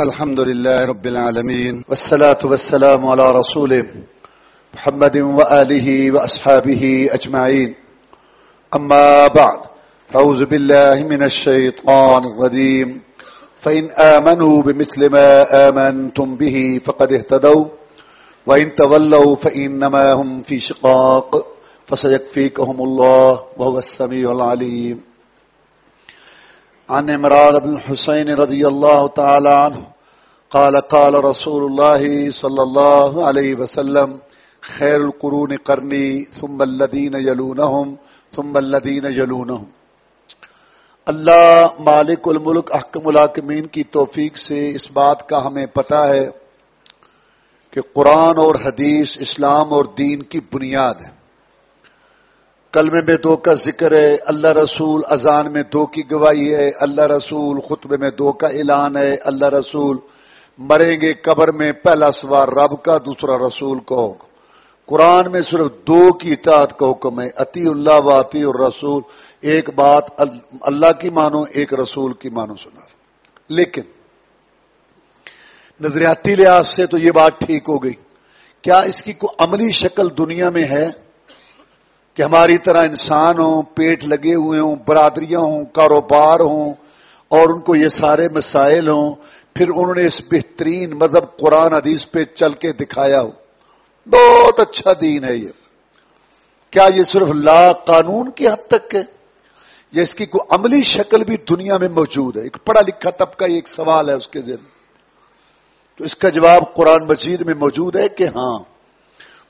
الحمد لله رب العالمين والصلاة والسلام على رسوله محمد وآله وأصحابه أجمعين أما بعد أعوذ بالله من الشيطان الرجيم فإن آمنوا بمثل ما آمنتم به فقد اهتدوا وإن تولوا فإنما هم في شقاق فسيكفيكهم الله وهو السميع العليم عن عمران بن حسين رضي الله تعالى عنه قال قال رسول الله صلى الله عليه وسلم خير القرون قرني ثم الذين يلونهم ثم الذين يلونهم اللہ مالک الملک احکم الحاکمین کی توفیق سے اس بات کا ہمیں پتا ہے کہ قرآن اور حدیث اسلام اور دین کی بنیاد ہے۔ کلمے میں دو کا ذکر ہے، اللہ رسول اذان میں دو کی گواہی ہے، اللہ رسول خطبے میں دو کا اعلان ہے، اللہ رسول مریں گے قبر میں، پہلا سوار رب کا، دوسرا رسول کو قرآن میں صرف دو کی اطاعت کا حکم ہے اتی اللہ و اتی الرسول، ایک بات اللہ کی مانو، ایک رسول کی مانو سنا۔ لیکن، نظریاتی لحاظ سے تو یہ بات ٹھیک ہو گئی۔ کیا اس کی کوئی عملی شکل دنیا میں ہے؟ کہ ہماری طرح انسان ہوں، پیٹ لگے ہوئے ہوں، برادریاں ہوں، کاروبار ہوں، اور ان کو یہ سارے مسائل ہوں، پھر انہوں نے اس بہترین مذہب قرآن حدیث پہ چل کے دکھایا ہو۔ بہت اچھا دین ہے یہ۔ کیا یہ صرف لا قانون کی حد تک ہے؟ یا اس کی کوئی عملی شکل بھی دنیا میں موجود ہے؟ ایک پڑھا لکھا طبقہ یہ ایک سوال ہے اس کے ذریعے تو اس کا جواب قرآن مجید میں موجود ہے کہ ہاں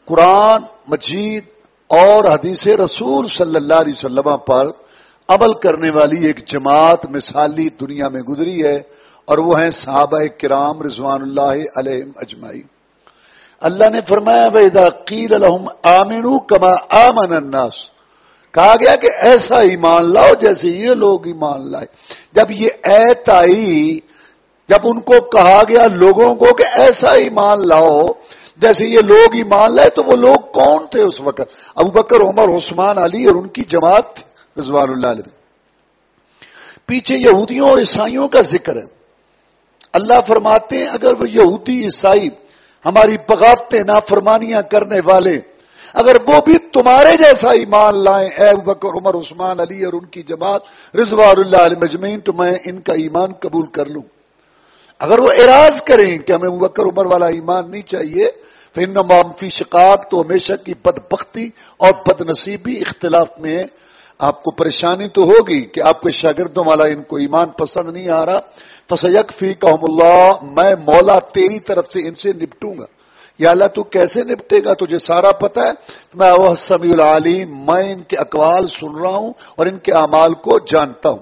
قرآن مجید اور حدیث رسول صلی اللہ علیہ وسلم پر عمل کرنے والی ایک جماعت مثالی دنیا میں گزری ہے اور وہ ہیں صحابہ کرام رضوان اللہ علیہ اجمائی اللہ نے فرمایا ویدا قیل الحم آمین کما آمن الناس کہا گیا کہ ایسا ایمان لاؤ جیسے یہ لوگ ایمان لائے۔ جب یہ ایت آئی، جب ان کو کہا گیا لوگوں کو کہ ایسا ایمان لاؤ جیسے یہ لوگ ایمان لائے تو وہ لوگ کون تھے اس وقت؟ ابو بکر، عمر، عثمان، علی اور ان کی جماعت تھی، رضوان اللہ علیہ۔ پیچھے یہودیوں اور عیسائیوں کا ذکر ہے۔ اللہ فرماتے ہیں، اگر وہ یہودی، عیسائی، ہماری بغاوتیں، نافرمانیاں کرنے والے، اگر وہ بھی تمہارے جیسا ایمان لائیں، اے بکر، عمر، عثمان، علی اور ان کی جماعت، رضوان اللہ علیہ مجمعین، تو میں ان کا ایمان قبول کر لوں۔ اگر وہ اراض کریں کہ ہمیں بکر، عمر والا ایمان نہیں چاہیے فی شقاق، تو ہمیشہ کی بد بختی اور بد نصیبی اختلاف میں آپ کو پریشانی تو ہوگی کہ آپ کے شاگردوں والا ان کو ایمان پسند نہیں آ رہا۔ فسیق فی اللہ میں مولا تیری طرف سے ان سے نپٹوں گا۔ یا اللہ تو کیسے نپٹے گا؟ تجھے سارا پتا ہے۔ میں وہ سمیع العالیم میں ان کے اقوال سن رہا ہوں اور ان کے اعمال کو جانتا ہوں۔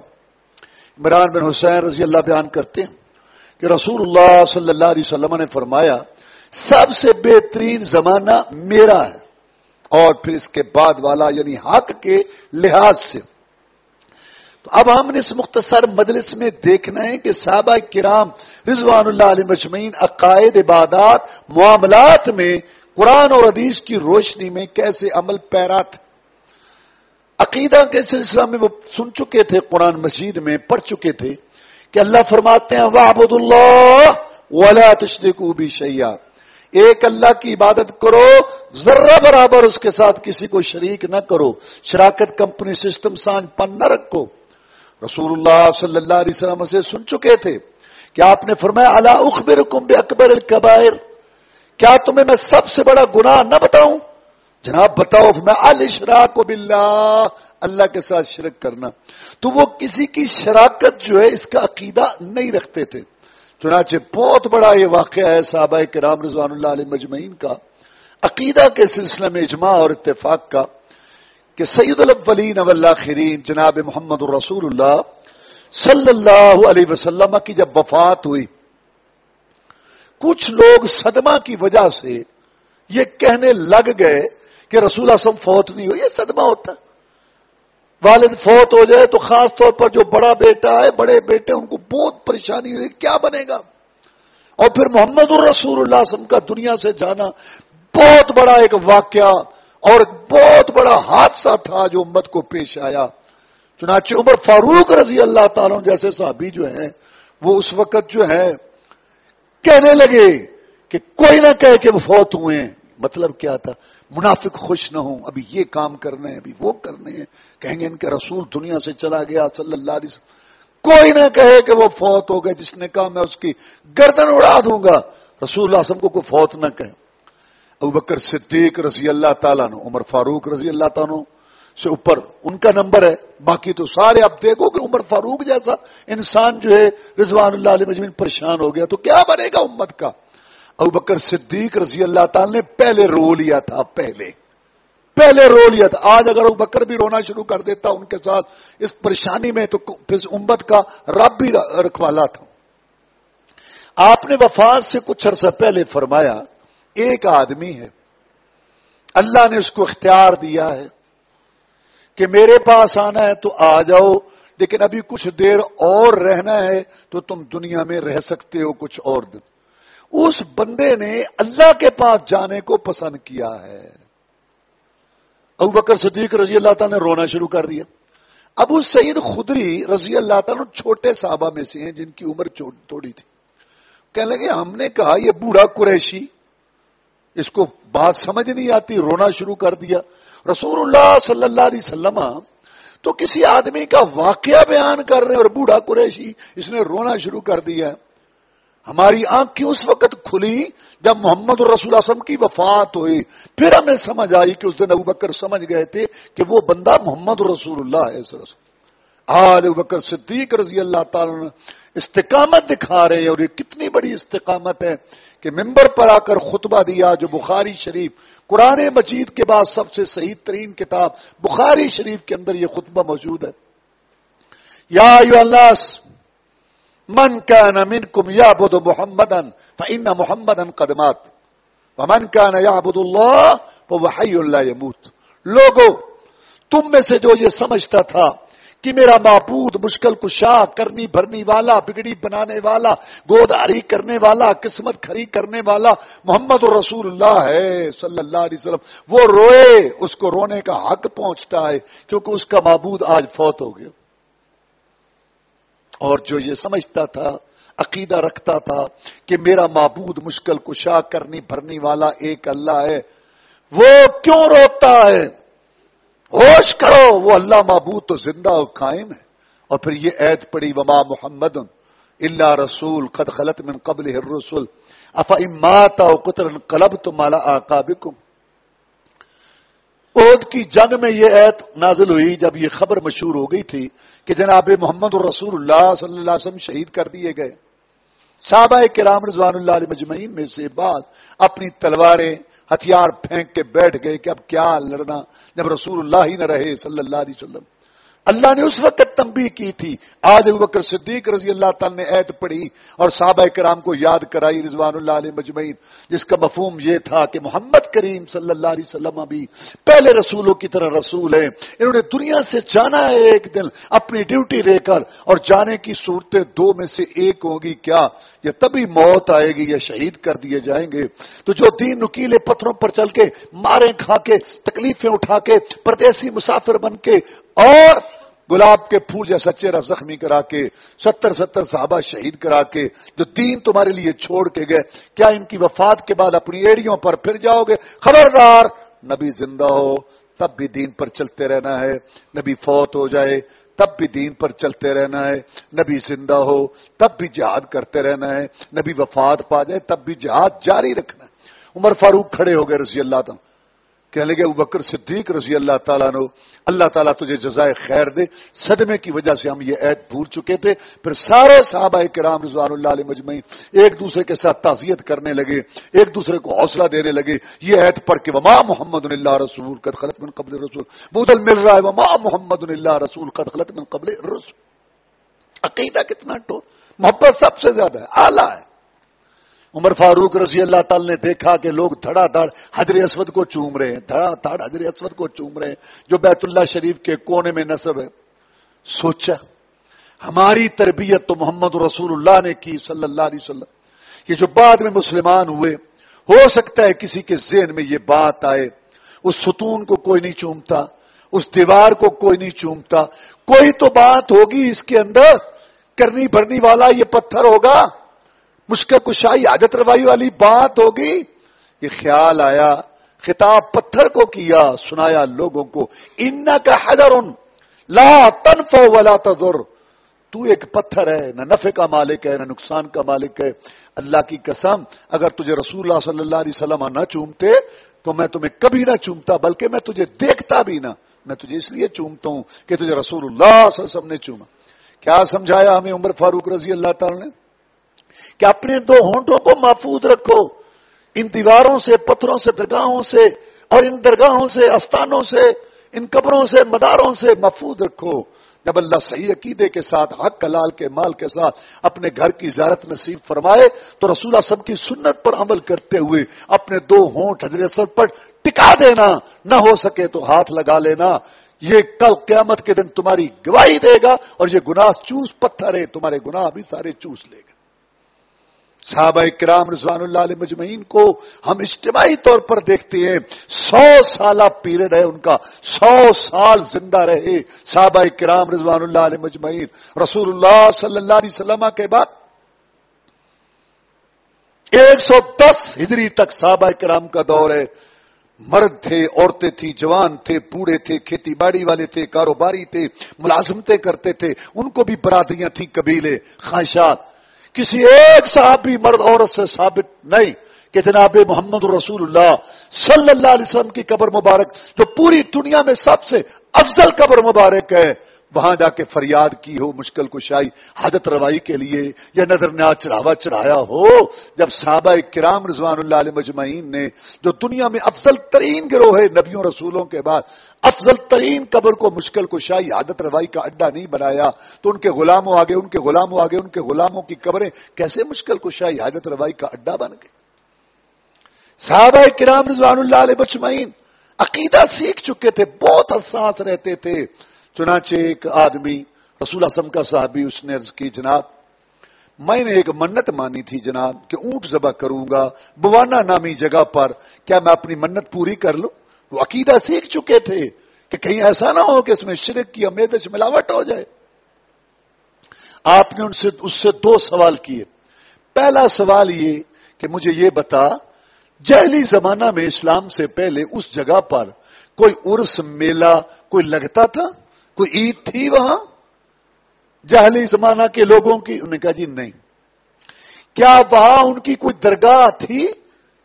عمران بن حسین رضی اللہ بیان کرتے ہیں کہ رسول اللہ صلی اللہ علیہ وسلم نے فرمایا سب سے بہترین زمانہ میرا ہے۔ اور پھر اس کے بعد والا یعنی حق کے لحاظ سے۔ تو اب ہم نے اس مختصر مجلس میں دیکھنا ہے کہ صحابہ کرام رضوان اللہ علیہ مجمعین عقائد عبادات معاملات میں قرآن اور حدیث کی روشنی میں کیسے عمل پیرا تھے۔ عقیدہ کے سلسلہ میں وہ سن چکے تھے، قرآن مجید میں پڑھ چکے تھے کہ اللہ فرماتے ہیں وحبد اللہ ولا تشرکو بھی شیا ایک اللہ کی عبادت کرو، ذرہ برابر اس کے ساتھ کسی کو شریک نہ کرو۔ شراکت کمپنی سسٹم سانج پن نہ رکھو۔ رسول اللہ صلی اللہ علیہ وسلم سے سن چکے تھے کہ آپ نے فرمایا اللہ اخبر بے اکبر القبائر کیا تمہیں میں سب سے بڑا گناہ نہ بتاؤں؟ جناب، بتاؤ، میں الشراک باللہ، اللہ کے ساتھ شرک کرنا۔ تو وہ کسی کی شراکت جو ہے اس کا عقیدہ نہیں رکھتے تھے۔ چنانچہ بہت بڑا یہ واقعہ ہے صحابہ کرام رضوان اللہ علیہ مجمعین کا، عقیدہ کے سلسلے میں اجماع اور اتفاق کا، کہ سید الاولین والآخرین جناب محمد الرسول اللہ صلی اللہ علیہ وسلم کی جب وفات ہوئی، کچھ لوگ صدمہ کی وجہ سے یہ کہنے لگ گئے کہ رسول اللہ فوت نہیں ہو یہ صدمہ ہوتا ہے۔ والد فوت ہو جائے تو خاص طور پر جو بڑا بیٹا ہے، بڑے بیٹے، ان کو بہت پریشانی ہوئی، کیا بنے گا؟ اور پھر محمد الرسول اللہ وسلم کا دنیا سے جانا بہت بڑا ایک واقعہ اور بہت بڑا حادثہ تھا جو امت کو پیش آیا۔ چنانچہ عمر فاروق رضی اللہ تعالیٰ جیسے صحابی جو ہیں، وہ اس وقت جو ہے کہنے لگے کہ کوئی نہ کہے کہ وہ فوت ہوئے ہیں۔ مطلب کیا تھا؟ منافق خوش نہ ہوں، ابھی یہ کام کرنے ہیں، ابھی وہ کرنے ہیں۔ کہیں گے ان کے رسول دنیا سے چلا گیا، صلی اللہ علیہ وسلم۔ کوئی نہ کہے کہ وہ فوت ہو گئے، جس نے کہا میں اس کی گردن اڑا دوں گا۔ رسول اللہ وسلم کو کوئی فوت نہ کہے۔ ابو بکر صدیق رضی اللہ تعالیٰ نے عمر فاروق رضی اللہ تعالیٰ سے اوپر ان کا نمبر ہے۔ باقی تو سارے اب دیکھو کہ عمر فاروق جیسا انسان جو ہے، رضوان اللہ علیہ مجمین پریشان ہو گیا۔ تو کیا بنے گا امت کا؟ ابو بکر صدیق رضی اللہ تعالی نے پہلے رو لیا تھا، پہلے۔ پہلے رو لیا تھا۔ آج اگر ابو بکر بھی رونا شروع کر دیتا ان کے ساتھ، اس پریشانی میں تو پھر امت کا رب بھی رکھوالا تھا۔ آپ نے وفات سے کچھ عرصہ پہلے فرمایا، ایک آدمی ہے۔ اللہ نے اس کو اختیار دیا ہے کہ میرے پاس آنا ہے تو آ جاؤ، لیکن ابھی کچھ دیر اور رہنا ہے تو تم دنیا میں رہ سکتے ہو کچھ اور دن۔ اس بندے نے اللہ کے پاس جانے کو پسند کیا ہے۔ ابو بکر صدیق رضی اللہ تعالیٰ نے رونا شروع کر دیا۔ ابو سعید خدری رضی اللہ تعالیٰ چھوٹے صحابہ میں سے ہیں جن کی عمر تھوڑی تھی۔ کہنے لگے، ہم نے کہا، یہ بوڑھا قریشی۔ اس کو بات سمجھ نہیں آتی، رونا شروع کر دیا۔ رسول اللہ صلی اللہ علیہ وسلم، تو کسی آدمی کا واقعہ بیان کر رہے اور بوڑھا قریشی، اس نے رونا شروع کر دیا۔ ہماری آنکھ اس وقت کھلی جب محمد الرسول اعظم کی وفات ہوئی۔ پھر ہمیں سمجھ آئی کہ اس دن ابو بکر سمجھ گئے تھے کہ وہ بندہ محمد رسول اللہ ہے آج ابو بکر صدیق رضی اللہ تعالی استقامت دکھا رہے ہیں اور یہ کتنی بڑی استقامت ہے کہ ممبر پر آ کر خطبہ دیا جو بخاری شریف، قرآن مجید کے بعد سب سے صحیح ترین کتاب بخاری شریف کے اندر یہ خطبہ موجود ہے۔ یا من کا نمن کم یا بد محمد ان محمد ان قدمات من کا نیا ابود اللہ وہ لوگو، تم میں سے جو یہ سمجھتا تھا کہ میرا معبود مشکل کشا، کرنی بھرنی والا، بگڑی بنانے والا، گوداری کرنے والا، قسمت کھری کرنے والا محمد رسول اللہ ہے، صلی اللہ علیہ وسلم، وہ روئے، اس کو رونے کا حق پہنچتا ہے کیونکہ اس کا معبود آج فوت ہو گیا۔ اور جو یہ سمجھتا تھا، عقیدہ رکھتا تھا کہ میرا معبود مشکل کشا کرنی بھرنی والا ایک اللہ ہے، وہ کیوں روتا ہے؟ ہوش کرو، وہ اللہ معبود تو زندہ و قائم ہے۔ اور پھر یہ عید پڑی، وما محمد اللہ رسول، قد خلط من قبل رسول افا اماتا قطر قلب تو مالا آقا عہد کی جنگ میں یہ عید نازل ہوئی، جب یہ خبر مشہور ہو گئی تھی کہ جناب محمد الرسول اللہ صلی اللہ علیہ وسلم شہید کر دیے گئے۔ صحابہ کرام رضوان اللہ علیہ مجمعین میں سے بعد اپنی تلواریں ہتھیار پھینک کے بیٹھ گئے کہ اب کیا لڑنا، جب رسول اللہ ہی نہ رہے صلی اللہ علیہ وسلم۔ اللہ نے اس وقت تنبیہ کی تھی۔ آج بکر صدیق رضی اللہ تعالی نے عید پڑھی اور صحابہ کرام کو یاد کرائی رضوان اللہ علیہ مجمعین، جس کا مفہوم یہ تھا کہ محمد کریم صلی اللہ علیہ وسلم بھی پہلے رسولوں کی طرح رسول ہیں۔ انہوں نے دنیا سے جانا ہے ایک دن، اپنی ڈیوٹی لے کر اور جانے کی صورتیں دو میں سے ایک ہوگی کیا یا تبھی موت آئے گی یا شہید کر دیے جائیں گے؟ تو جو تین نکیلے پتھروں پر چل کے مارے کھا کے، تکلیفیں اٹھا کے، پردیسی مسافر بن کے اور گلاب کے پھول جیسا چہرہ زخمی کرا کے، ستر ستر صحابہ شہید کرا کے، جو دین تمہارے لیے چھوڑ کے گئے، کیا ان کی وفات کے بعد اپنی ایڑیوں پر پھر جاؤ گے؟ خبردار، نبی زندہ ہو، تب بھی دین پر چلتے رہنا ہے، نبی فوت ہو جائے، تب بھی دین پر چلتے رہنا ہے، نبی زندہ ہو، تب بھی جہاد کرتے رہنا ہے، نبی وفات پا جائے، تب بھی جہاد جاری رکھنا ہے۔ عمر فاروق کھڑے ہو گئے رضی اللہ تعالیٰ کہنے لگے بکر صدیق رضی اللہ تعالیٰ نے اللہ تعالیٰ تجھے جزائے خیر دے۔ صدمے کی وجہ سے ہم یہ عید بھول چکے تھے۔ پھر سارے صحابہ کرام رضوان اللہ علیہ مجمعین ایک دوسرے کے ساتھ تعزیت کرنے لگے، ایک دوسرے کو حوصلہ دینے لگے۔ یہ عید پڑھ کے وما محمد اللہ رسول قد خلط من قبل رسول بودل مل رہا ہے، وما محمد اللہ رسول قد خلط من قبل رسول عقیدہ کتنا ٹو محبت سب سے زیادہ ہے، اعلیٰ ہے۔ عمر فاروق رضی اللہ تعالی نے دیکھا کہ لوگ دھڑا دھڑ حضر اسود کو چوم رہے ہیں، دھڑا دھڑ حضر اسود کو چوم رہے ہیں، جو بیت اللہ شریف کے کونے میں نصب ہے۔ سوچا، ہماری تربیت تو محمد رسول اللہ نے کی صلی اللہ علیہ وسلم۔ یہ جو بعد میں مسلمان ہوئے، ہو سکتا ہے کسی کے ذہن میں یہ بات آئے، اس ستون کو کوئی نہیں چومتا، اس دیوار کو کوئی نہیں چومتا۔ کوئی تو بات ہوگی اس کے اندر، کرنی بھرنی والا یہ پتھر ہوگا۔ مشکل کشائی عادت روائی والی بات ہوگی۔ یہ خیال آیا، خطاب پتھر کو کیا، سنایا لوگوں کو ان کا حیدر لا تنف ولا تذر تو ایک پتھر ہے، نہ نفع کا مالک ہے، نہ نقصان کا مالک ہے۔ اللہ کی قسم، اگر تجھے رسول اللہ صلی اللہ علیہ وسلم نہ چومتے، تو میں تمہیں کبھی نہ چومتا، بلکہ میں تجھے دیکھتا بھی نہ۔ میں تجھے اس لیے چومتا ہوں کہ تجھے رسول اللہ صلی اللہ علیہ وسلم نے چوما۔ کیا سمجھایا ہمیں عمر فاروق رضی اللہ تعالی نے؟ کہ اپنے دو ہونٹوں کو محفوظ رکھو۔ ان دیواروں سے، پتھروں سے، درگاہوں سے اور ان درگاہوں سے، استانوں سے، ان قبروں سے، مداروں سے محفوظ رکھو۔ جب اللہ صحیح عقیدے کے ساتھ، حق کلال کے مال کے ساتھ اپنے گھر کی زیارت نصیب فرمائے، تو رسول اللہ سب کی سنت پر عمل کرتے ہوئے اپنے دو ہونٹ حضرت پر ٹکا دینا۔ نہ ہو سکے تو ہاتھ لگا لینا۔ یہ کل قیامت کے دن تمہاری گواہی دے گا اور یہ گناہ چوس پتھر ہے، تمہارے گناہ بھی سارے چوس لے گا۔ صحابہ کرام رضوان اللہ علیہ مجمعین کو ہم اجتماعی طور پر دیکھتے ہیں، سو سالہ پیریڈ ہے ان کا، سو سال زندہ رہے صحابہ کرام رضوان اللہ علیہ مجمعین۔ رسول اللہ صلی اللہ علیہ وسلم کے بعد ایک سو دس ہجری تک صحابہ کرام کا دور ہے۔ مرد تھے، عورتیں تھی جوان تھے پوڑے تھے، کھیتی باڑی والے تھے، کاروباری تھے، ملازمتیں کرتے تھے۔ ان کو بھی برادریاں تھیں قبیلے، خواہشات۔ کسی ایک صحابی مرد عورت سے ثابت نہیں کہ جناب محمد رسول اللہ صلی اللہ علیہ وسلم کی قبر مبارک جو پوری دنیا میں سب سے افضل قبر مبارک ہے، وہاں جا کے فریاد کی ہو، مشکل کشائی حادت روائی کے لیے یا نظر نیا چڑھاوا چڑھایا ہو، جب صحابہ کرام رضوان اللہ علیہ مجمعین نے جو دنیا میں افضل ترین گروہ ہے نبیوں رسولوں کے بعد افضل ترین قبر کو مشکل کشائی عادت روائی کا اڈا نہیں بنایا۔ تو ان کے غلاموں آگے، ان کے غلاموں آگے، ان کے غلاموں کی قبریں کیسے مشکل کشائی عادت روائی کا اڈا بن گئے صحابہ کرام رضوان اللہ علیہ مجمعین عقیدہ سیکھ چکے تھے، بہت حساس رہتے تھے۔ چنانچہ ایک آدمی، رسول اسم کا صحابی، اس نے عرض کی، جناب، میں نے ایک منت مانی تھی، جناب، کہ اونٹ ذبح کروں گا، بوانا نامی جگہ پر، کیا میں اپنی منت پوری کر لوں؟ وہ عقیدہ سیکھ چکے تھے کہ کہیں ایسا نہ ہو کہ اس میں شرک کی امیدش ملاوٹ ہو جائے۔ آپ نے ان سے، اس سے دو سوال کیے۔ پہلا سوال یہ کہ مجھے یہ بتا، جہلی زمانہ میں اسلام سے پہلے اس جگہ پر کوئی عرس میلہ کوئی لگتا تھا؟ کوئی عید تھی وہاں؟ جہلی زمانہ کے لوگوں کی؟ انہوں نے کہا جی نہیں۔ کیا وہاں ان کی کوئی درگاہ تھی؟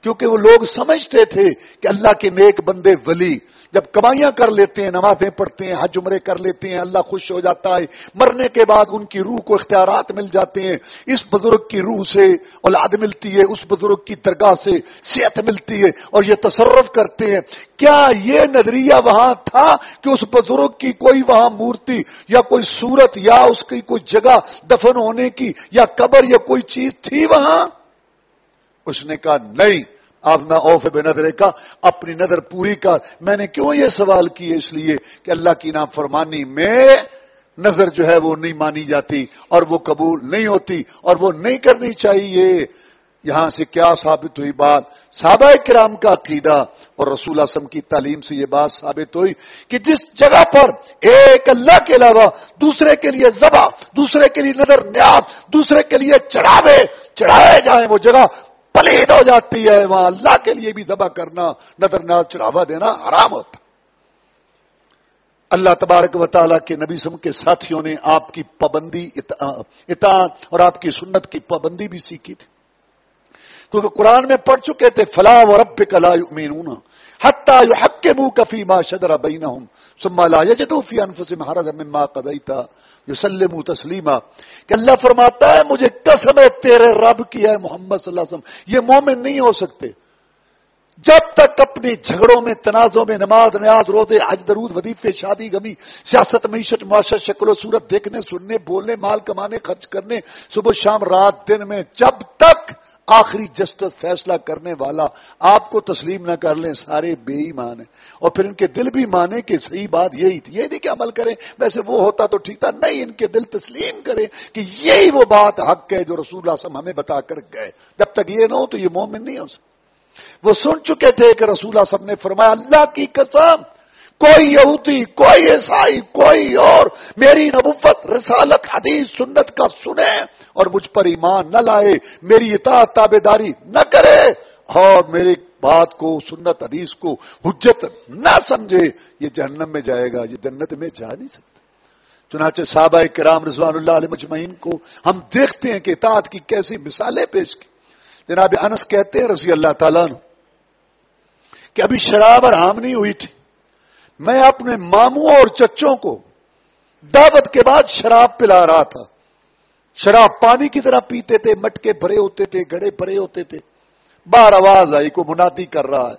کیونکہ وہ لوگ سمجھتے تھے کہ اللہ کے نیک بندے ولی جب کمائیاں کر لیتے ہیں، نمازیں پڑھتے ہیں، حج عمرے کر لیتے ہیں، اللہ خوش ہو جاتا ہے، مرنے کے بعد ان کی روح کو اختیارات مل جاتے ہیں، اس بزرگ کی روح سے اولاد ملتی ہے، اس بزرگ کی درگاہ سے صحت ملتی ہے اور یہ تصرف کرتے ہیں۔ کیا یہ نظریہ وہاں تھا کہ اس بزرگ کی کوئی وہاں مورتی یا کوئی صورت یا اس کی کوئی جگہ دفن ہونے کی یا قبر یا کوئی چیز تھی وہاں؟ اس نے کہا، نہیں۔ آپ میں اوف بے نظر کا، اپنی نظر پوری کر۔ میں نے کیوں یہ سوال کیے اس لیے کہ اللہ کی نام فرمانی میں نظر جو ہے وہ نہیں مانی جاتی اور وہ قبول نہیں ہوتی اور وہ نہیں کرنی چاہیے۔ یہاں سے کیا ثابت ہوئی بات؟ صحابہ کرام کا عقیدہ اور رسول اعظم کی تعلیم سے یہ بات ثابت ہوئی کہ جس جگہ پر ایک اللہ کے علاوہ دوسرے کے لیے زبا دوسرے کے لیے نظر نیات دوسرے کے لیے چڑھاوے، چڑھائے جائیں وہ جگہ پلید ہو جاتی ہے، وہاں اللہ کے لیے بھی دبا کرنا، نظر ناز چڑھاوا دینا حرام ہوتا۔ اللہ تبارک و تعالیٰ کے نبی سم کے ساتھیوں نے آپ کی پابندی اطاعت اور آپ کی سنت کی پابندی بھی سیکھی تھی۔ کیونکہ قرآن میں پڑھ چکے تھے فلاح و رب کلا مینون حتہ حق کے منہ کفی ماں شدرا بین ہوں سما لا یجدو فی انفسهم حرج مما قضیتا۔ یسلم تسلیما، کہ اللہ فرماتا ہے، مجھے قسم ہے، تیرے رب کی ہے محمد صلی اللہ علیہ وسلم۔ یہ مومن نہیں ہو سکتے۔ جب تک اپنی جھگڑوں میں تنازع میں نماز نیاز روزے، حج، درود وظیفے شادی گمی سیاست، معیشت، معاشرت، شکل و صورت دیکھنے، سننے، بولنے، مال کمانے، خرچ کرنے، صبح شام، رات، دن میں، جب تک آخری جسٹس فیصلہ کرنے والا آپ کو تسلیم نہ کر لیں، سارے بے ایمان ہیں۔ اور پھر ان کے دل بھی مانے کہ صحیح بات یہی تھی۔ یہ نہیں کہ عمل کریں، ویسے وہ ہوتا تو ٹھیک تھا، نہیں، ان کے دل تسلیم کریں کہ یہی وہ بات حق ہے جو رسول اللہ وسلم ہمیں بتا کر گئے۔ جب تک یہ نہ ہو تو یہ مومن نہیں ہو سکتا وہ سن چکے تھے کہ رسول اللہ وسلم نے فرمایا، اللہ کی قسم، کوئی یہودی، کوئی عیسائی، کوئی اور، میری نبوت، رسالت، حدیث، سنت کا سنے اور مجھ پر ایمان نہ لائے، میری اطاعت تابے داری نہ کرے، اور میری بات کو، سنت، حدیث کو حجت نہ سمجھے، یہ جہنم میں جائے گا، یہ جنت میں جا نہیں سکتا۔ چنانچہ صحابہ کرام رضوان اللہ علیہ مجمعین کو ہم دیکھتے ہیں کہ اطاعت کی کیسی مثالیں پیش کی۔ جناب انس کہتے ہیں رضی اللہ تعالیٰ نے کہ ابھی شراب اور آم نہیں ہوئی تھی۔ میں اپنے ماموں اور چچوں کو دعوت کے بعد شراب پلا رہا تھا۔ شراب پانی کی طرح پیتے تھے، مٹکے بھرے ہوتے تھے گڑے بھرے ہوتے تھے۔ بار آواز آئی کو منادی کر رہا ہے۔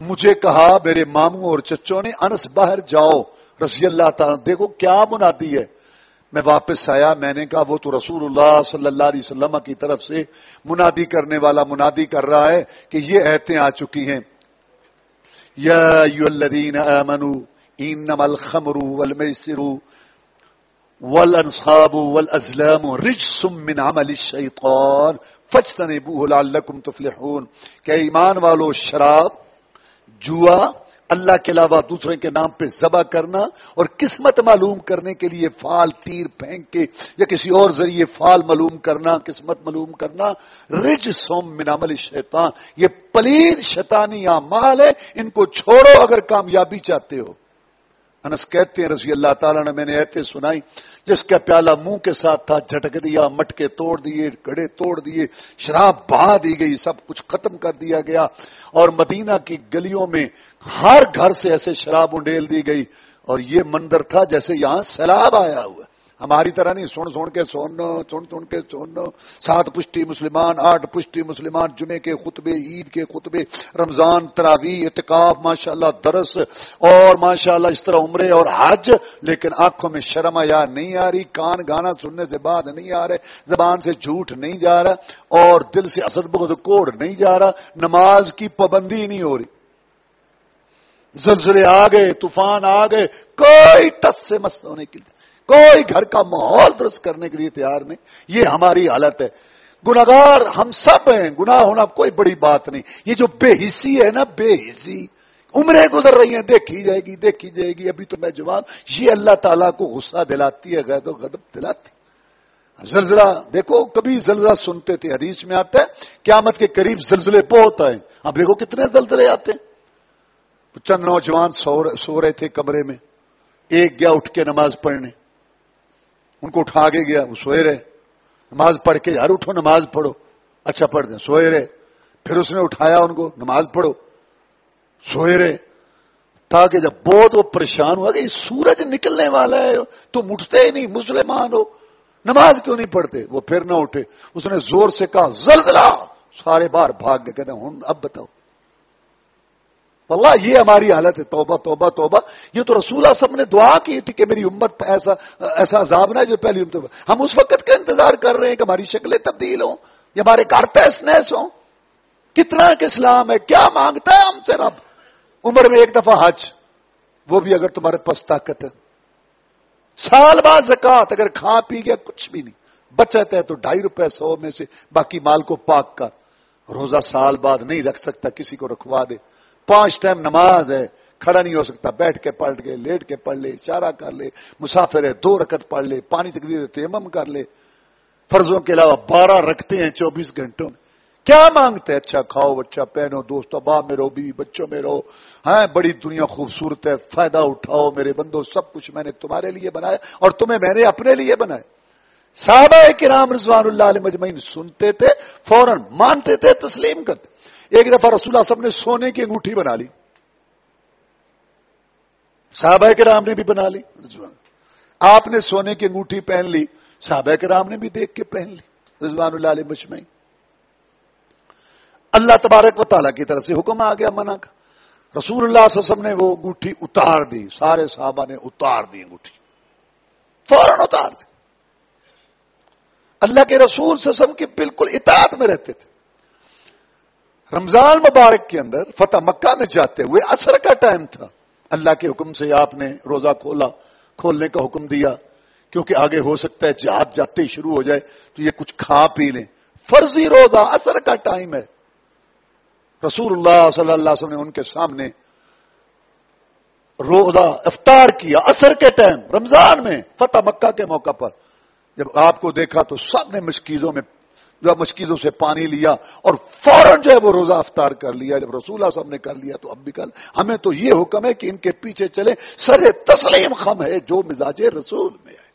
مجھے کہا، میرے ماموں اور چچوں نے، انس، باہر جاؤ۔ رضی اللہ تعالیٰ دیکھو کیا منادی ہے۔ میں واپس آیا، میں نے کہا، وہ تو رسول اللہ صلی اللہ علیہ وسلم کی طرف سے منادی کرنے والا منادی کر رہا ہے کہ یہ ایتیں آ چکی ہیں۔ یا الخمر والمیسر والانصاب والازلام رجس من عمل الشیطان فجتنبوه لعلکم تفلحون۔ کہ ایمان والو، شراب، جوا، اللہ کے علاوہ دوسرے کے نام پہ ذبح کرنا اور قسمت معلوم کرنے کے لیے فال، تیر پھینک کے یا کسی اور ذریعے فال معلوم کرنا، قسمت معلوم کرنا۔ رج سوم منامل شیطان یہ پلید شیطانی مال ہے، ان کو چھوڑو اگر کامیابی چاہتے ہو۔ انس کہتے ہیں رضی اللہ تعالیٰ نے میں نے ایتے سنائی۔ جس کا پیالہ منہ کے ساتھ تھا، جھٹک دیا، مٹکے توڑ دیے گڑے توڑ دیے، شراب بہا دی گئی، سب کچھ ختم کر دیا گیا۔ اور مدینہ کی گلیوں میں ہر گھر سے ایسے شراب انڈیل دی گئی۔ اور یہ مندر تھا جیسے یہاں سیلاب آیا ہوا۔ ہماری طرح نہیں، سن سن کے سننا سن سن کے سننا سات پشتی مسلمان، آٹھ پشتی مسلمان جمعے کے خطبے، عید کے خطبے، رمضان تراوی اتکاف ماشاء اللہ درس۔ اور ماشاء اللہ اس طرح عمرے اور حج، لیکن آنکھوں میں شرم یا نہیں آ رہی۔ کان گانا سننے سے بعد نہیں آ رہے۔ زبان سے جھوٹ نہیں جا رہا۔ اور دل سے اسد بغد کوڑ نہیں جا رہا۔ نماز کی پابندی نہیں ہو رہی۔ زلزلے آ گئے، طوفان آ گئے۔ کوئی ٹس سے مست ہونے کے لیے۔ کوئی گھر کا ماحول درست کرنے کے لیے تیار نہیں۔ یہ ہماری حالت ہے۔ گناگار ہم سب ہیں، گناہ ہونا کوئی بڑی بات نہیں۔ یہ جو بے حصی ہے نا بے حصی عمریں گزر رہی ہیں، دیکھی جائے گی، دیکھی جائے گی۔ ابھی تو میں جوان، یہ اللہ تعالیٰ کو غصہ دلاتی ہے غیر و غدب دلاتی۔ زلزلہ، دیکھو، کبھی زلزلہ سنتے تھے، حدیث میں آتا ہے، قیامت کے قریب زلزلے بہت آئے۔ اب دیکھو کتنے زلزلے آتے ہیں۔ چند نوجوان سو رہے تھے کمرے میں۔ ایک گیا اٹھ کے نماز پڑھنے۔ ان کو اٹھا کے گیا، وہ سوئے رہے۔ نماز پڑھ کے، یار اٹھو، نماز پڑھو۔ اچھا پڑھ دیں، سوئے رہے۔ پھر اس نے اٹھایا ان کو، نماز پڑھو۔ سوئے رہے۔ تاکہ جب بہت وہ پریشان ہوا کہ سورج نکلنے والا ہے، تم اٹھتے ہی نہیں، مسلمان ہو۔ نماز کیوں نہیں پڑھتے؟ وہ پھر نہ اٹھے۔ اس نے زور سے کہا، زلزلہ! سارے بار بھاگ گئے، کہتے ہوں اب بتاؤ۔ واللہ، یہ ہماری حالت ہے، توبہ توبہ توبہ۔ یہ تو رسول سب نے دعا کی تھی کہ میری امت ایسا ایسا عذاب نہ جو پہلی امت ہم اس وقت کا انتظار کر رہے ہیں کہ ہماری شکلیں تبدیل ہوں یہ ہمارے گھر تیس نیس ہوں۔ کتنا کہ اسلام ہے، کیا مانگتا ہے ہم سے رب؟ عمر میں ایک دفعہ حج، وہ بھی اگر تمہارے پاس طاقت ہے۔ سال بعد زکات اگر کھا پی گیا، کچھ بھی نہیں۔ بچت ہے تو ڈھائی روپے سو میں سے، باقی مال کو پاک کر۔ روزہ سال بعد نہیں رکھ سکتا، کسی کو رکھوا دے۔ پانچ ٹائم نماز ہے، کھڑا نہیں ہو سکتا، بیٹھ کے پلٹ گئے لیٹ کے پڑھ لے چارہ کر لے، مسافر ہے، دو رکت پڑھ لے، پانی تک تیمم کر لے۔ فرضوں کے علاوہ بارہ رکھتے ہیں چوبیس گھنٹوں میں۔ کیا مانگتے اچھا کھاؤ اچھا پہنو دوست باپ میں رہو بیوی، بچوں میں رہو ہاں بڑی دنیا خوبصورت ہے، فائدہ اٹھاؤ میرے بندو، سب کچھ میں نے تمہارے لیے بنایا اور تمہیں میں نے اپنے لیے بنایا۔ صحابہ کرام رضوان اللہ علیہ مجمعین سنتے تھے، فوراً مانتے تھے، تسلیم کرتے ایک دفعہ رسول اللہ صاحب نے سونے کی انگوٹھی بنا لی۔ صحابہ کے رام نے بھی بنا لی۔ رضوان، آپ نے سونے کی انگوٹھی پہن لی۔ صحابہ کے رام نے بھی دیکھ کے پہن لی۔ رضوان اللہ علیہ مجمعین۔ اللہ تبارک و تعالیٰ کی طرف سے حکم آ گیا منع کا۔ رسول اللہ صلی اللہ علیہ وسلم نے وہ انگوٹھی اتار دی۔ سارے صحابہ نے اتار دی انگوٹھی۔ فوراً اتار دی۔ اللہ کے رسول صلی اللہ علیہ وسلم کی بالکل اطاعت میں رہتے تھے۔ رمضان مبارک کے اندر فتح مکہ میں جاتے ہوئے اثر کا ٹائم تھا۔ اللہ کے حکم سے آپ نے روزہ کھولا، کھولنے کا حکم دیا۔ کیونکہ آگے ہو سکتا ہے جہاد جاتے ہی شروع ہو جائے، تو یہ کچھ کھا پی لیں۔ فرضی روزہ اثر کا ٹائم ہے۔ رسول اللہ صلی اللہ علیہ وسلم نے ان کے سامنے روزہ افطار کیا اثر کے ٹائم، رمضان میں فتح مکہ کے موقع پر۔ جب آپ کو دیکھا تو سب نے مشکیزوں میں جو مشکلوں سے پانی لیا اور فوراً جو ہے وہ روزہ افطار کر لیا، جب رسول صاحب نے کر لیا تو اب بھی کل ہمیں تو یہ حکم ہے کہ ان کے پیچھے چلے سر تسلیم خم ہے جو مزاج رسول میں ہے۔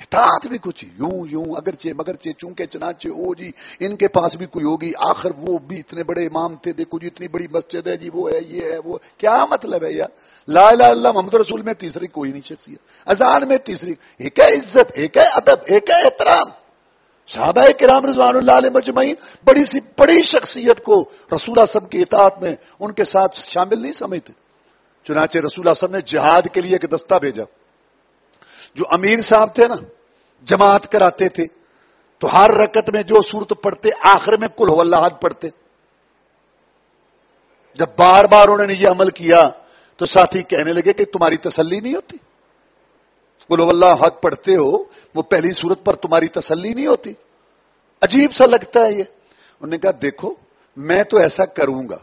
اطاعت بھی کچھ یوں یوں، اگرچہ، مگرچہ، چونکہ چنانچہ او جی ان کے پاس بھی کوئی ہوگی، آخر وہ بھی اتنے بڑے امام تھے، دیکھو جی اتنی بڑی مسجد ہے جی وہ ہے، یہ ہے، وہ، کیا مطلب ہے یار؟ لا الہ اللہ، محمد رسول میں تیسری کوئی نہیں شخصیت، اذان میں تیسری، ایک ہے عزت، ایک ہے ادب، ایک ہے احترام صحابہ کرام رضوان اللہ علیہ مجمعین بڑی سی بڑی شخصیت کو رسول سب کی اطاعت میں ان کے ساتھ شامل نہیں سمجھتے۔ چنانچہ رسول سب نے جہاد کے لیے ایک دستہ بھیجا۔ جو امیر صاحب تھے نا، جماعت کراتے تھے، تو ہر رکت میں جو صورت پڑھتے، آخر میں کل ہو اللہ پڑھتے۔ جب بار بار انہوں نے یہ عمل کیا، تو ساتھی کہنے لگے کہ تمہاری تسلی نہیں ہوتی۔ بولو اللہ حق پڑھتے ہو وہ پہلی صورت پر تمہاری تسلی نہیں ہوتی؟ عجیب سا لگتا ہے یہ۔ انہوں نے کہا، دیکھو، میں تو ایسا کروں گا۔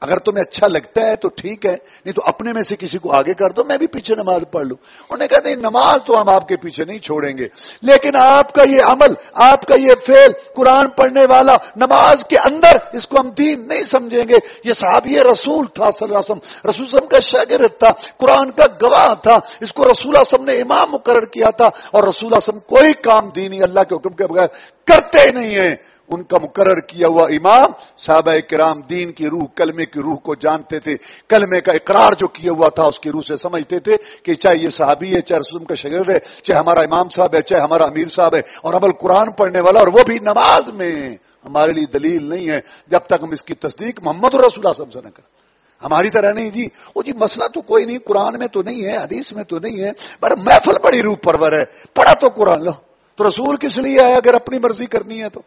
اگر تمہیں اچھا لگتا ہے تو ٹھیک ہے، نہیں تو اپنے میں سے کسی کو آگے کر دو، میں بھی پیچھے نماز پڑھ لوں۔ انہوں نے کہا، نہیں، نماز تو ہم آپ کے پیچھے نہیں چھوڑیں گے۔ لیکن آپ کا یہ عمل، آپ کا یہ فیل قرآن پڑھنے والا نماز کے اندر اس کو ہم دین نہیں سمجھیں گے۔ یہ صاحب یہ رسول تھا صلی اللہ علیہ وسلم۔ رسول وسلم کا شاگرد تھا، قرآن کا گواہ تھا۔ اس کو رسول وسلم نے امام مقرر کیا تھا۔ اور رسول وسلم کوئی کام دینی اللہ کے حکم کے بغیر کرتے ہی نہیں ہیں۔ ان کا مقرر کیا ہوا امام، صحابہ کرام دین کی روح، کلمے کی روح کو جانتے تھے۔ کلمے کا اقرار جو کیا ہوا تھا، اس کی روح سے سمجھتے تھے کہ چاہے یہ صحابی ہے، چاہے رسوم کا شگرد ہے، چاہے ہمارا امام صاحب ہے، چاہے ہمارا امیر صاحب ہے، اور عمل قرآن پڑھنے والا اور وہ بھی نماز میں۔ ہمارے لیے دلیل نہیں ہے۔ جب تک ہم اس کی تصدیق محمد رسول اللہ سے نہ کریں۔ ہماری طرح نہیں جی۔ وہ جی مسئلہ تو کوئی نہیں، قرآن میں تو نہیں ہے، حدیث میں تو نہیں ہے، پر محفل بڑی روح پرور ہے۔ پڑھا تو قرآن، لو۔ تو رسول کس لیے ہے اگر اپنی مرضی کرنی ہے تو۔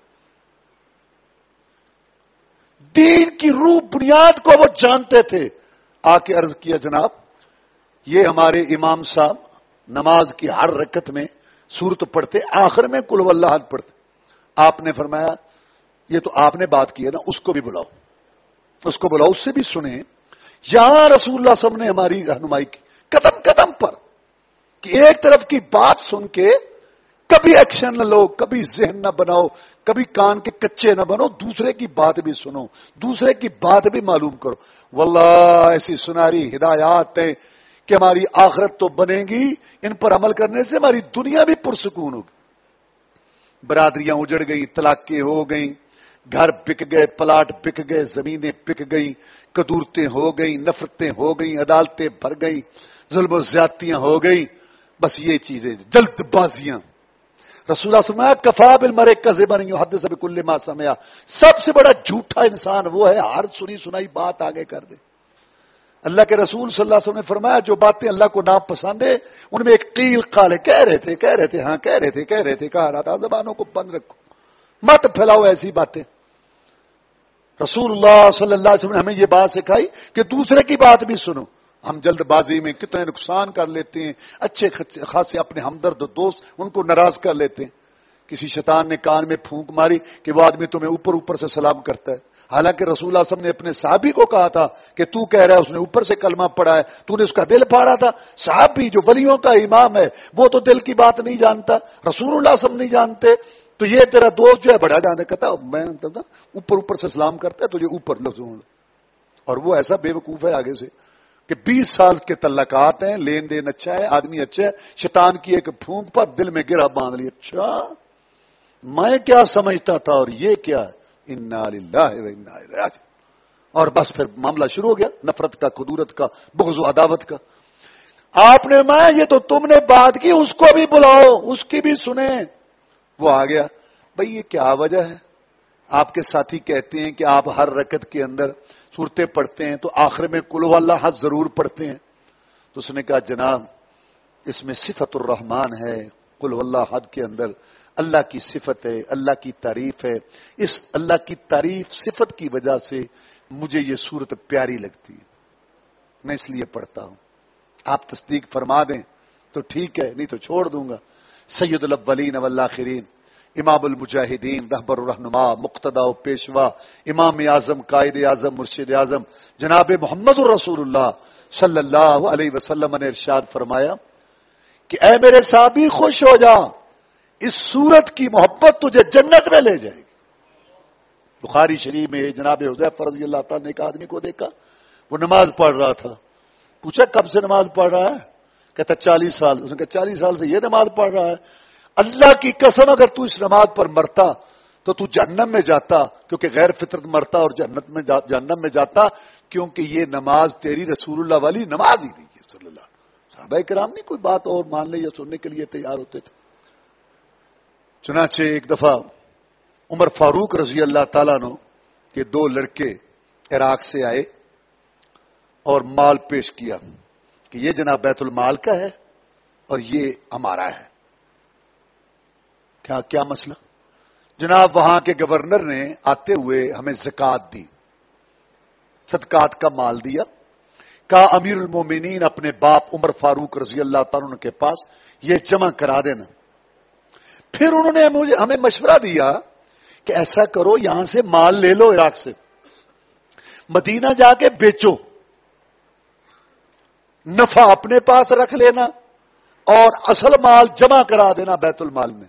دین کی روح بنیاد کو وہ جانتے تھے۔ آ کے عرض کیا جناب، یہ ہمارے امام صاحب نماز کی ہر رکت میں سورت پڑھتے، آخر میں کل اللہ پڑھتے۔ آپ نے فرمایا، یہ تو آپ نے بات کی ہے نا، اس کو بھی بلاؤ۔ اس کو بلاؤ، اس سے بھی سنیں۔ یہاں رسول اللہ صاحب نے ہماری رہنمائی کی قدم قدم پر کہ ایک طرف کی بات سن کے کبھی ایکشن نہ لو، کبھی ذہن نہ بناؤ، کبھی کان کے کچے نہ بنو، دوسرے کی بات بھی سنو، دوسرے کی بات بھی معلوم کرو۔ واللہ، ایسی سناری ہدایات ہیں کہ ہماری آخرت تو بنے گی، ان پر عمل کرنے سے ہماری دنیا بھی پرسکون ہوگی۔ برادریاں اجڑ گئی طلاقیں ہو گئیں، گھر بک گئے، پلاٹ بک گئے، زمینیں بک گئیں کدورتیں ہو گئیں، نفرتیں ہو گئیں، عدالتیں بھر گئیں، ظلم و زیادتیاں ہو گئیں، بس یہ چیزیں، جلد بازیاں۔ رسول اللہ کفا بل مرے کزے بن حد سے کل ما سمیا سب سے بڑا جھوٹا انسان وہ ہے، ہر سنی سنائی بات آگے کر دے۔ اللہ کے رسول صلی اللہ علیہ وسلم نے فرمایا، جو باتیں اللہ کو نام پسند ہے ان میں ایک قیل قال کہہ رہے تھے، کہہ رہے تھے ہاں کہہ رہے تھے، کہہ رہے تھے، کہا رہا تھا، زبانوں کو بند رکھو۔ مت پھیلاؤ ایسی باتیں۔ رسول اللہ صلی اللہ علیہ وسلم نے ہمیں یہ بات سکھائی کہ دوسرے کی بات بھی سنو۔ ہم جلد بازی میں کتنے نقصان کر لیتے ہیں، اچھے خاصے اپنے ہمدرد دوست ان کو ناراض کر لیتے ہیں۔ کسی شیطان نے کان میں پھونک ماری کہ وہ آدمی تمہیں اوپر اوپر سے سلام کرتا ہے۔ حالانکہ رسول اللہ نے اپنے صحابی کو کہا تھا کہ تو کہہ رہا ہے، اس نے اوپر سے کلمہ پڑا ہے، تو نے اس کا دل پھاڑا تھا۔ صحابی جو ولیوں کا امام ہے، وہ تو دل کی بات نہیں جانتا، رسول اللہ سب نہیں جانتے۔ تو یہ تیرا دوست جو ہے، بڑا جانے کہتا میں اوپر اوپر سے سلام کرتا ہے تو یہ اوپر لفظ اور وہ ایسا بے وقوف ہے آگے سے۔ کہ بیس سال کے تعلقات ہیں، لین دین اچھا ہے، آدمی اچھا ہے، شیطان کی ایک پھونک پر دل میں گرا باندھ لی۔ اچھا میں کیا سمجھتا تھا اور یہ کیا اور بس پھر معاملہ شروع ہو گیا، نفرت کا، قدورت کا، بغض و عداوت کا۔ آپ نے میں، یہ تو تم نے بات کی، اس کو بھی بلاؤ، اس کی بھی سنیں۔ وہ آ گیا بھائی یہ کیا وجہ ہے؟ آپ کے ساتھی کہتے ہیں کہ آپ ہر رکت کے اندر صورتیں پڑھتے ہیں تو آخر میں کلو اللہ ضرور پڑھتے ہیں۔ تو اس نے کہا، جناب، اس میں صفت الرحمان ہے کلو اللہ حد کے اندر۔ اللہ کی صفت ہے، اللہ کی تعریف ہے۔ اس اللہ کی تعریف، صفت کی وجہ سے مجھے یہ صورت پیاری لگتی ہے۔ میں اس لیے پڑھتا ہوں۔ آپ تصدیق فرما دیں تو ٹھیک ہے، نہیں تو چھوڑ دوں گا۔ سید الاولین والآخرین۔ امام المجاہدین، رہبر الرحنما مقتدا و پیشوا، امام اعظم، قائد اعظم، مرشد اعظم، جناب محمد الرسول اللہ صلی اللہ علیہ وسلم نے ارشاد فرمایا کہ اے میرے صحابی خوش ہو جا، اس صورت کی محبت تجھے جنت میں لے جائے گی۔ بخاری شریف میں جناب حضیف رضی اللہ تعالیٰ نے ایک آدمی کو دیکھا، وہ نماز پڑھ رہا تھا۔ پوچھا، کب سے نماز پڑھ رہا ہے؟ کہتا، چالیس سال۔ اس نے کہا، چالیس سال سے یہ نماز پڑھ رہا ہے۔ اللہ کی قسم اگر تو اس نماز پر مرتا تو تو جہنم میں جاتا، کیونکہ غیر فطرت مرتا اور جنت میں جہنم میں جاتا، کیونکہ یہ نماز تیری رسول اللہ والی نماز ہی دی صلی اللہ صحابہ کرام نہیں کوئی بات اور مان لے یا سننے کے لیے تیار ہوتے تھے۔ چنانچہ ایک دفعہ عمر فاروق رضی اللہ تعالیٰ نو کے دو لڑکے عراق سے آئے اور مال پیش کیا کہ یہ جناب بیت المال کا ہے اور یہ ہمارا ہے۔ کیا کیا مسئلہ؟ جناب، وہاں کے گورنر نے آتے ہوئے ہمیں زکات دی، صدقات کا مال دیا، کہا، امیر المومنین اپنے باپ عمر فاروق رضی اللہ تعالیٰ کے پاس یہ جمع کرا دینا۔ پھر انہوں نے مجھے، ہمیں مشورہ دیا کہ ایسا کرو، یہاں سے مال لے لو عراق سے، مدینہ جا کے بیچو، نفع اپنے پاس رکھ لینا اور اصل مال جمع کرا دینا بیت المال میں۔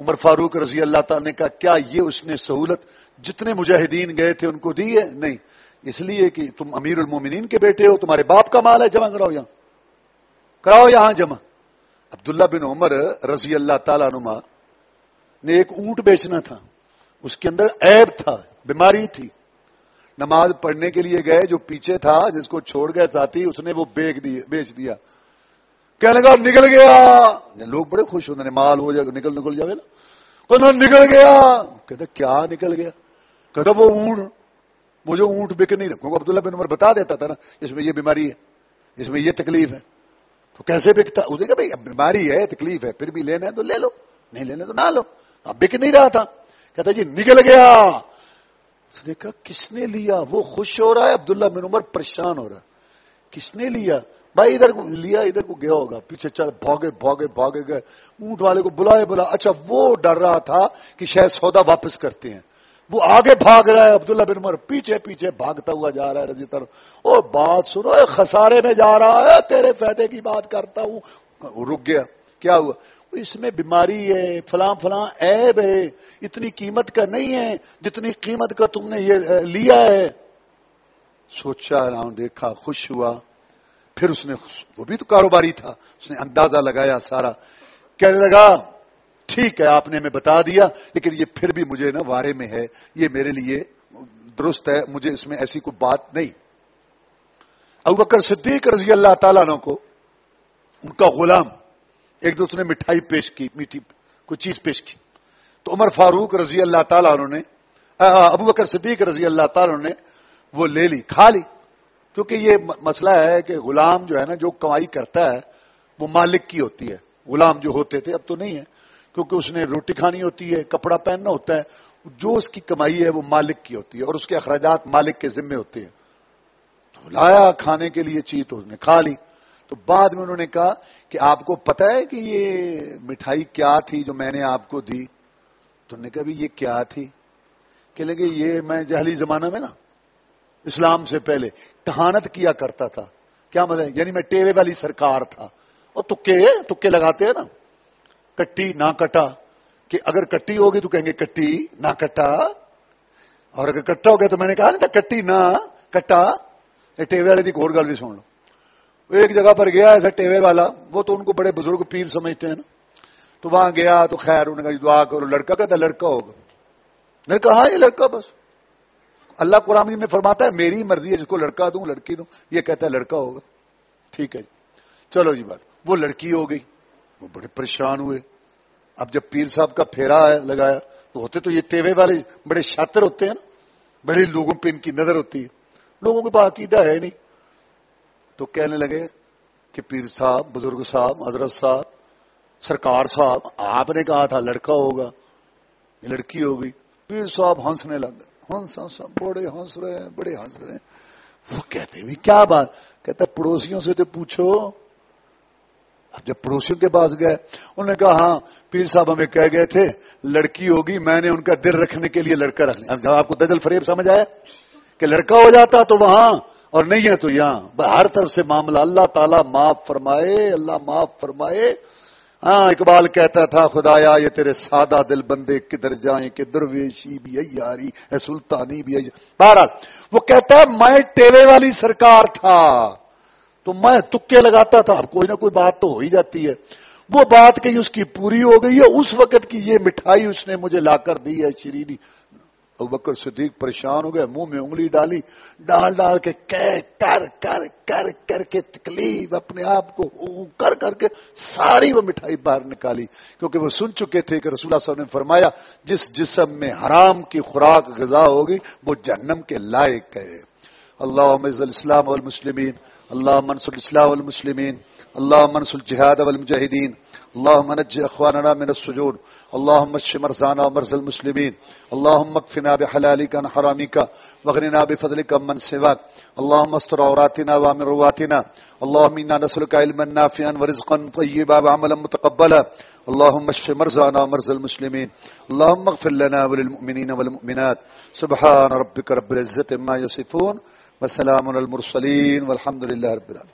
عمر فاروق رضی اللہ تعالی نے کہا، کیا یہ اس نے سہولت جتنے مجاہدین گئے تھے ان کو دی ہے؟ نہیں، اس لیے کہ تم امیر المومنین کے بیٹے ہو، تمہارے باپ کا مال ہے، جمع کراؤ یہاں۔ کراؤ یہاں جمع۔ عبداللہ بن عمر رضی اللہ تعالی نما نے ایک اونٹ بیچنا تھا۔ اس کے اندر عیب تھا، بیماری تھی۔ نماز پڑھنے کے لیے گئے، جو پیچھے تھا، جس کو چھوڑ گئے ساتھی اس نے وہ بیچ دیا۔ کہنے لگا نکل گیا۔ لوگ بڑے خوش ہوتے مال ہو جائے نکل نکل جائے نا۔ نکل گیا۔ کہتے کیا نکل گیا؟ کہتا وہ اونٹ مجھے اونٹ بک نہیں رکھوں عبداللہ بن عمر بتا دیتا تھا نا اس میں یہ بیماری ہے اس میں یہ تکلیف ہے۔ تو کیسے بکتا؟ اسے کہ بھائی بیماری ہے تکلیف ہے پھر بھی لینا ہے تو لے لو نہیں لینا تو نہ لو۔ اب بک نہیں رہا تھا۔ کہتا جی نکل گیا۔ اس نے کہا کس نے لیا؟ وہ خوش ہو رہا ہے عبداللہ بن عمر پریشان ہو رہا ہے۔ کس نے لیا؟ بھائی ادھر کو لیا، ادھر کو گیا ہوگا۔ پیچھے چل، بھاگے بھاگے بھاگے گئے۔ اونٹ والے کو بلائے، بلا۔ اچھا وہ ڈر رہا تھا کہ شاید سودا واپس کرتے ہیں۔ وہ آگے بھاگ رہا ہے، عبداللہ بن عمر۔ پیچھے پیچھے بھاگتا ہوا جا رہا ہے، رضی تر او بات سنو خسارے میں جا رہا ہے۔ تیرے فائدے کی بات کرتا ہوں۔ رک گیا۔ کیا ہوا؟ اس میں بیماری ہے، فلاں فلاں ایب ہے۔ اتنی قیمت کا نہیں ہے، جتنی قیمت کا تم نے یہ لیا ہے۔ سوچا دیکھا، خوش ہوا۔ پھر اس نے وہ بھی تو کاروباری تھا، اس نے اندازہ لگایا سارا، کہنے لگا، ٹھیک ہے، آپ نے ہمیں بتا دیا، لیکن یہ پھر بھی مجھے نا وارے میں ہے، یہ میرے لیے درست ہے، مجھے اس میں ایسی کوئی بات نہیں۔ ابو بکر صدیق رضی اللہ تعالیٰ کو، ان کا غلام، ایک دوسرے نے مٹھائی پیش کی، میٹھی کوئی چیز پیش کی۔ تو عمر فاروق رضی اللہ تعالیٰ نے ابو بکر صدیق رضی اللہ تعالیٰ نے وہ لے لی، کھا لی۔ کیونکہ یہ مسئلہ ہے کہ غلام جو ہے نا، جو کمائی کرتا ہے، وہ مالک کی ہوتی ہے۔ غلام جو ہوتے تھے، اب تو نہیں ہے۔ کیونکہ اس نے روٹی کھانی ہوتی ہے، کپڑا پہننا ہوتا ہے، جو اس کی کمائی ہے وہ مالک کی ہوتی ہے اور اس کے اخراجات مالک کے ذمے ہوتے ہیں۔ تو لایا کھانے کے لیے چیز تو اس نے کھا لی۔ تو بعد میں انہوں نے کہا کہ آپ کو پتا ہے کہ یہ مٹھائی کیا تھی جو میں نے آپ کو دی؟ تو نے کہا بھی یہ کیا تھی؟ کہ لگے یہ میں جہلی زمانہ میں نا اسلام سے پہلے کہانت کیا کرتا تھا کیا مطلب یعنی میں ٹیوے والی سرکار تھا اور تکے تکے لگاتے ہیں نا۔ کٹی نہ کٹا، کہ اگر کٹی ہوگی تو کہیں گے کٹی نہ کٹا۔ اور اگر کٹا ہو گیا تو میں نے کہا نہیں تھا کٹی نہ کٹا۔ ٹیوے والے کی گور گل بھی سن لو۔ ایک جگہ پر گیا ایسا ٹیوے والا، وہ تو ان کو بڑے بزرگ پیر سمجھتے ہیں نا۔ تو وہاں گیا تو خیر، انہوں نے کہا جی دعا کرو، لڑکا کہتا لڑکا ہوگا۔ میں نے کہا ہاں یہ لڑکا بس۔ اللہ قرآن میں فرماتا ہے، میری مرضی ہے جس کو لڑکا دوں، لڑکی دوں. یہ کہتا ہے، لڑکا ہوگا. ٹھیک ہے جی۔ چلو جی بات۔ وہ لڑکی ہو گئی۔ وہ بڑے پریشان ہوئے۔ اب جب پیر صاحب کا پھیرا لگایا، تو ہوتے تو یہ ٹیوے والے بڑے شاطر ہوتے ہیں نا۔ بڑے لوگوں پہ ان کی نظر ہوتی ہے۔ لوگوں کے پاس عقیدہ ہے نہیں۔ تو کہنے لگے کہ پیر صاحب، بزرگ صاحب، حضرت صاحب، سرکار صاحب، آپ نے کہا تھا لڑکا ہوگا، یہ لڑکی ہوگی پیر صاحب ہنسنے لگ گئے۔ ہنس ہنس بڑے ہنس رہے ہیں، بڑے ہنس رہے ہیں۔ وہ کہتے بھی کیا بات؟ کہتا پڑوسیوں سے تو پوچھو۔ اب جب پڑوسیوں کے پاس گئے، انہوں نے کہا ہاں پیر صاحب ہمیں کہہ گئے تھے، لڑکی ہوگی، میں نے ان کا دل رکھنے کے لیے لڑکا رکھ لیا۔ اب جب آپ کو دجل فریب سمجھ آیا کہ لڑکا ہو جاتا تو وہاں، اور نہیں ہے تو یہاں۔ ہر طرف سے معاملہ، اللہ تعالیٰ معاف فرمائے، اللہ معاف فرمائے۔ ہاں اقبال کہتا تھا، خدایا، یہ تیرے سادہ دل بندے کدھر جائیں کہ درویشی بھی ہے، یاری ہے، سلطانی بھی ہے۔ بہرحال، وہ کہتا ہے، میں ٹیلے والی سرکار تھا۔ تو میں تکے لگاتا تھا، اب کوئی نہ کوئی بات تو ہو ہی جاتی ہے۔ وہ بات کہیں اس کی پوری ہو گئی ہے۔ اس وقت کی یہ مٹھائی اس نے مجھے لا کر دی ہے شریری ابو بکر صدیق پریشان ہو گئے، منہ میں انگلی ڈالی، ڈال ڈال کے کر کر کر کر کے تکلیف اپنے آپ کو کر کر کے ساری وہ مٹھائی باہر نکالی۔ کیونکہ وہ سن چکے تھے کہ رسول اللہ صاحب نے فرمایا، جس جسم میں حرام کی خوراک غذا ہوگی، وہ جہنم کے لائق ہے۔ اللہ الاسلام والمسلمین اللہ منصور الاسلام والمسلمین اللہ منصور الجہاد والمجاہدین اللهم نجي اخواننا من السجون اللهم اشف مرضانا ومرضى المسلمين. اللهم اكفنا بحلالك عن حرامك واغننا بفضلك من سواك. اللهم استر عوراتنا وامن رواتنا. اللهم انا نسالك علما نافعا ورزقا طيبا وعملا متقبلا. اللهم اشف مرضانا ومرضى المسلمين. اللهم اغفر لنا وللمؤمنين والمؤمنات. سبحان ربك رب العزه ما يصفون وسلام على المرسلين والحمد لله رب العالمين.